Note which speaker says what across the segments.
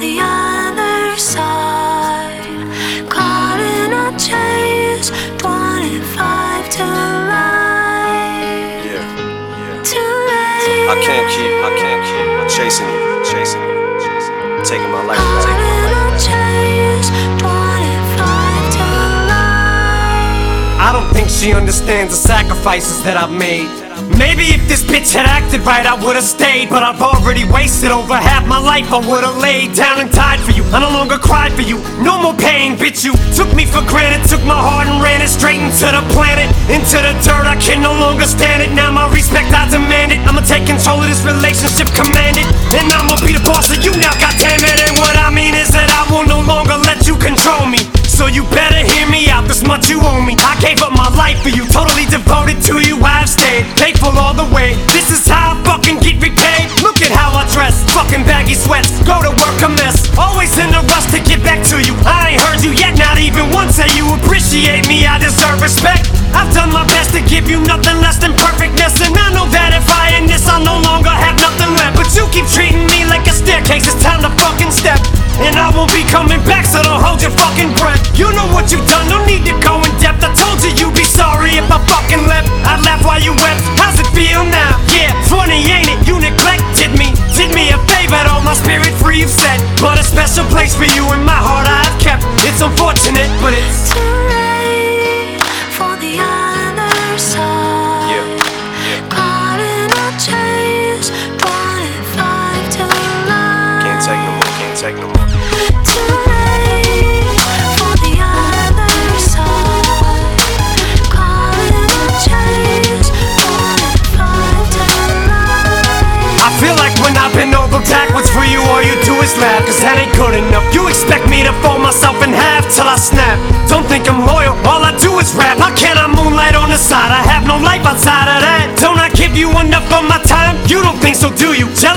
Speaker 1: for the other side. Caught in a chase, 25 to life.
Speaker 2: Yeah, yeah.
Speaker 1: Too late.
Speaker 2: I can't keep, I can't keep chasing you, chasing you, chasing you. Taking my life,
Speaker 1: Caught
Speaker 2: taking my
Speaker 1: in
Speaker 2: life.
Speaker 1: a chase, 25 to life.
Speaker 3: I don't think she understands the sacrifices that I've made. Maybe if this bitch had acted right, I would've stayed. But I've already wasted over half my life. I would've laid down and died for you. I no longer cried for you. No more pain, bitch. You took me for granted, took my heart and ran it straight into the planet. Into the dirt, I can no longer stand it. Now my respect, I demand it. I'ma take control of this relationship, command it. And I'ma be the boss of you now, goddammit. And you nothing less than perfectness, and I know that if I end this, I'll no longer have nothing left. But you keep treating me like a staircase. It's time to fucking step. And I won't be coming back, so don't hold your fucking breath. You know what you've done, no need to go in depth. I told you you'd be sorry if I fucking left. I laugh while you wept. How's it feel now? Yeah, funny, ain't it? You neglected me. Did me a favor, all my spirit free, you've said. But a special place for you in my heart I have kept. It's unfortunate, but it's.
Speaker 1: Too late for the 25 to life.
Speaker 3: I feel like when I bend over backwards for you, all you do is laugh, cause that ain't good enough. You expect me to fold myself in half till I snap. Don't think I'm loyal, all I do is rap. How can I moonlight on the side? I have no life outside of that. Don't I give you enough of my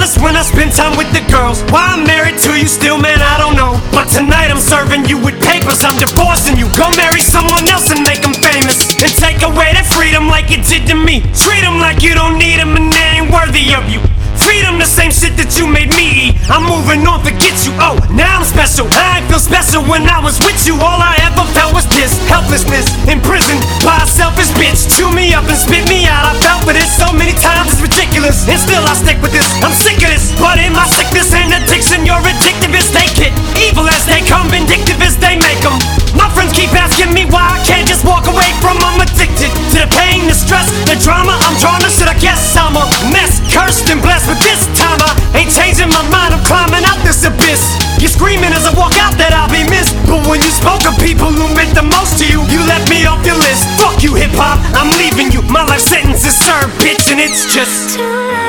Speaker 3: Jealous when I spend time with the girls. Why I'm married to you still, man, I don't know. But tonight I'm serving you with papers, I'm divorcing you. Go marry someone else and make them famous. And take away that freedom like it did to me. Treat them like you don't need them and they ain't worthy of you. Feed them the same shit that you made me eat. I'm moving on, forget you. Oh, now I'm special. I feel special when I was with you. All I ever felt was this helplessness Imprisoned by a selfish bitch. Chew me up and spit me out. I felt for this so many times, it's ridiculous. And still I this. I'm sick of this. But in my sickness and addiction, you're addictive as they get. Evil as they come, vindictive as they make them. My friends keep asking me why I can't just walk away from I'm addicted to the pain, the stress, the drama. I'm drawn to shit. I guess I'm a mess, cursed and blessed. But this time I ain't changing my mind. I'm climbing out this abyss. You're screaming as I walk out that I'll be missed. But when you spoke of people who meant the most to you, you left me off your list. Fuck you, hip hop. I'm leaving you. My life sentence is served, bitch, and it's just.